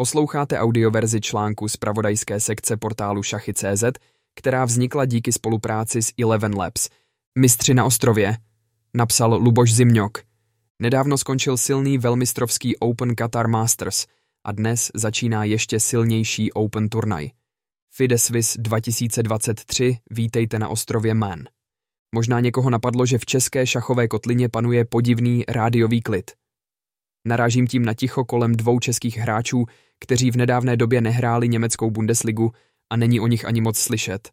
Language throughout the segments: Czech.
Posloucháte audioverzi článku z pravodajské sekce portálu Šachy.cz, která vznikla díky spolupráci s Eleven Labs. Mistři na ostrově, napsal Luboš Zimňok. Nedávno skončil silný velmistrovský Open Qatar Masters a dnes začíná ještě silnější Open turnaj. FIDE Swiss 2023 vítejte na ostrově Man. Možná někoho napadlo, že v české šachové kotlině panuje podivný rádiový klid. Narážím tím na ticho kolem dvou českých hráčů, kteří v nedávné době nehráli německou Bundesligu a není o nich ani moc slyšet.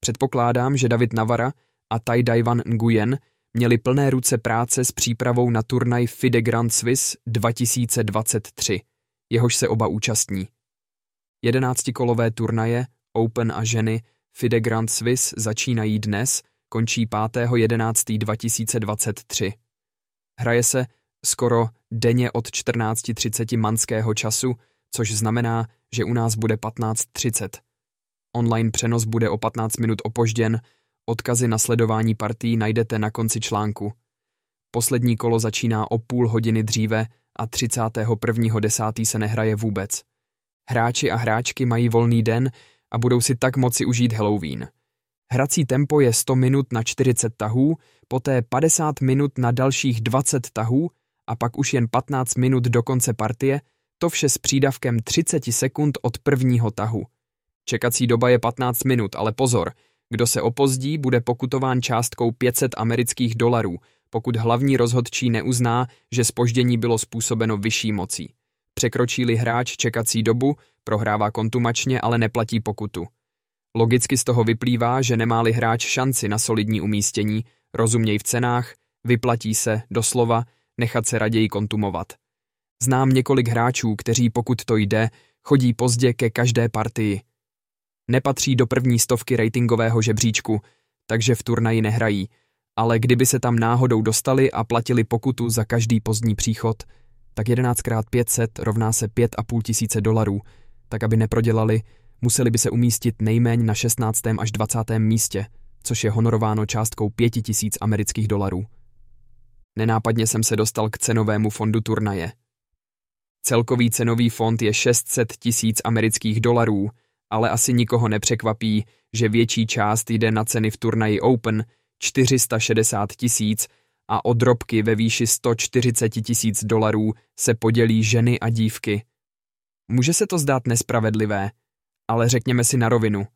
Předpokládám, že David Navara a Tai Daivan Nguyen měli plné ruce práce s přípravou na turnaj FIDE Grand Swiss 2023, jehož se oba účastní. Jedenáctikolové turnaje, Open a ženy, FIDE Grand Swiss začínají dnes, končí 5.11.2023. Hraje se skoro denně od 14.30 manského času, což znamená, že u nás bude 15.30. Online přenos bude o 15 minut opožděn, odkazy na sledování partí najdete na konci článku. Poslední kolo začíná o půl hodiny dříve a 31.10. se nehraje vůbec. Hráči a hráčky mají volný den a budou si tak moci užít Halloween. Hrací tempo je 100 minut na 40 tahů, poté 50 minut na dalších 20 tahů a pak už jen 15 minut do konce partie, to vše s přídavkem 30 sekund od prvního tahu. Čekací doba je 15 minut, ale pozor, kdo se opozdí, bude pokutován částkou 500 amerických dolarů, pokud hlavní rozhodčí neuzná, že spoždění bylo způsobeno vyšší mocí. Překročí-li hráč čekací dobu, prohrává kontumačně, ale neplatí pokutu. Logicky z toho vyplývá, že nemá-li hráč šanci na solidní umístění, rozuměj v cenách, vyplatí se, doslova, nechat se raději kontumovat. Znám několik hráčů, kteří pokud to jde, chodí pozdě ke každé partii. Nepatří do první stovky ratingového žebříčku, takže v turnaji nehrají, ale kdyby se tam náhodou dostali a platili pokutu za každý pozdní příchod, tak 11x500 rovná se 5,5 tisíce dolarů, tak aby neprodělali, museli by se umístit nejméně na 16. až 20. místě, což je honorováno částkou 5 tisíc amerických dolarů. Nenápadně jsem se dostal k cenovému fondu turnaje. Celkový cenový fond je 600 tisíc amerických dolarů, ale asi nikoho nepřekvapí, že větší část jde na ceny v turnaji Open 460 tisíc a o drobky ve výši 140 tisíc dolarů se podělí ženy a dívky. Může se to zdát nespravedlivé, ale řekněme si na rovinu.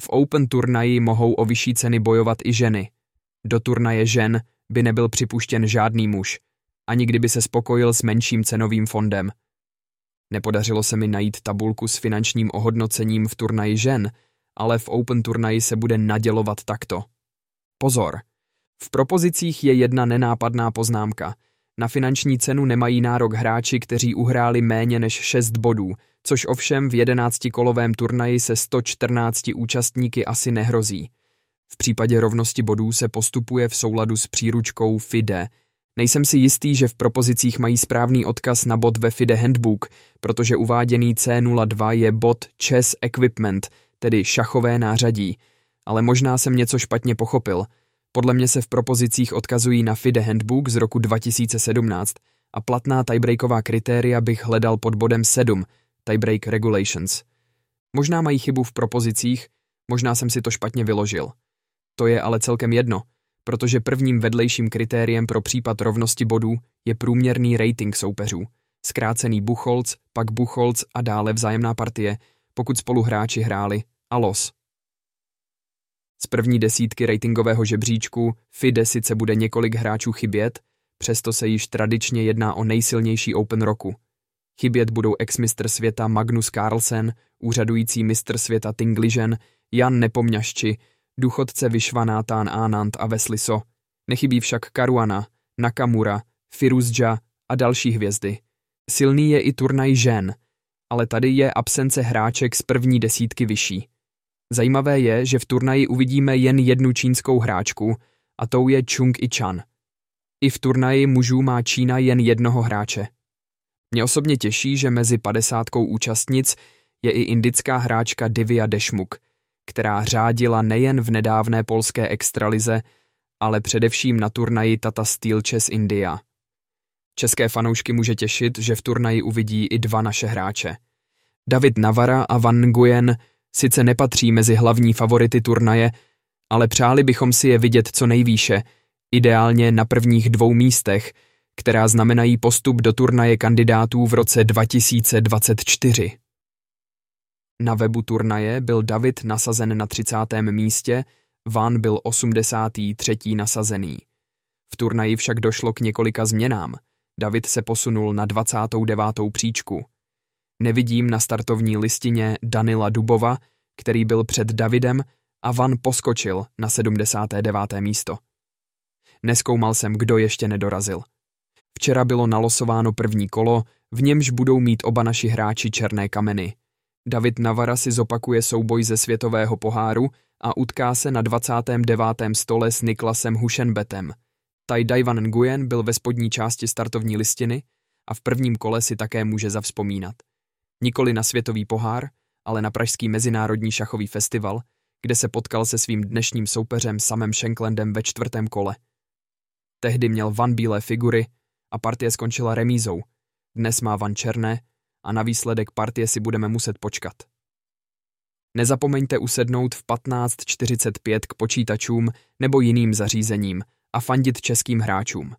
V Open turnaji mohou o vyšší ceny bojovat i ženy. Do turnaje žen by nebyl připuštěn žádný muž, ani kdyby se spokojil s menším cenovým fondem. Nepodařilo se mi najít tabulku s finančním ohodnocením v turnaji žen, ale v Open turnaji se bude nadělovat takto. Pozor! V propozicích je jedna nenápadná poznámka. Na finanční cenu nemají nárok hráči, kteří uhráli méně než 6 bodů, což ovšem v 11-kolovém turnaji se 114 účastníky asi nehrozí. V případě rovnosti bodů se postupuje v souladu s příručkou FIDE. Nejsem si jistý, že v propozicích mají správný odkaz na bod ve FIDE Handbook, protože uváděný C02 je bod Chess Equipment, tedy šachové nářadí. Ale možná jsem něco špatně pochopil. Podle mě se v propozicích odkazují na FIDE Handbook z roku 2017 a platná tiebreaková kritéria bych hledal pod bodem 7, Tiebreak Regulations. Možná mají chybu v propozicích, možná jsem si to špatně vyložil. To je ale celkem jedno, protože prvním vedlejším kritériem pro případ rovnosti bodů je průměrný rating soupeřů, zkrácený Buchholz, pak Buchholz a dále vzájemná partie, pokud spolu hráči hráli, a los. Z první desítky ratingového žebříčku FIDE sice bude několik hráčů chybět, přesto se již tradičně jedná o nejsilnější Open roku. Chybět budou ex-mistr světa Magnus Carlsen, úřadující mistr světa Tingližen, Jan Nepomňašči, důchodce Vyšvanátán Anand a Vesliso. Nechybí však Karuana, Nakamura, Firuzja a další hvězdy. Silný je i turnaj žen, ale tady je absence hráček z první desítky vyšší. Zajímavé je, že v turnaji uvidíme jen jednu čínskou hráčku, a tou je Chung I-chan. I v turnaji mužů má Čína jen jednoho hráče. Mě osobně těší, že mezi padesátkou účastnic je i indická hráčka Divya Dešmuk, která řádila nejen v nedávné polské extralize, ale především na turnaji Tata Steel Chess India. České fanoušky může těšit, že v turnaji uvidí i dva naše hráče – David Navara a Van Nguyen sice nepatří mezi hlavní favority turnaje, ale přáli bychom si je vidět co nejvýše, ideálně na prvních dvou místech, která znamenají postup do turnaje kandidátů v roce 2024. Na webu turnaje byl David nasazen na 30. místě, Van byl 83. nasazený. V turnaji však došlo k několika změnám. David se posunul na 29. příčku. Nevidím na startovní listině Danila Dubova, který byl před Davidem a Van poskočil na 79. místo. Neskoumal jsem, kdo ještě nedorazil. Včera bylo nalosováno první kolo, v němž budou mít oba naši hráči černé kameny. David Navara si zopakuje souboj ze světového poháru a utká se na 29. stole s Niklasem Hušenbetem. Tai Daivan Nguyen byl ve spodní části startovní listiny a v prvním kole si také může zavzpomínat. Nikoli na světový pohár, ale na Pražský mezinárodní šachový festival, kde se potkal se svým dnešním soupeřem Samem Shanklandem ve čtvrtém kole. Tehdy měl Van bílé figury a partie skončila remízou. Dnes má Van černé a na výsledek partie si budeme muset počkat. Nezapomeňte usednout v 15.45 k počítačům nebo jiným zařízením a fandit českým hráčům.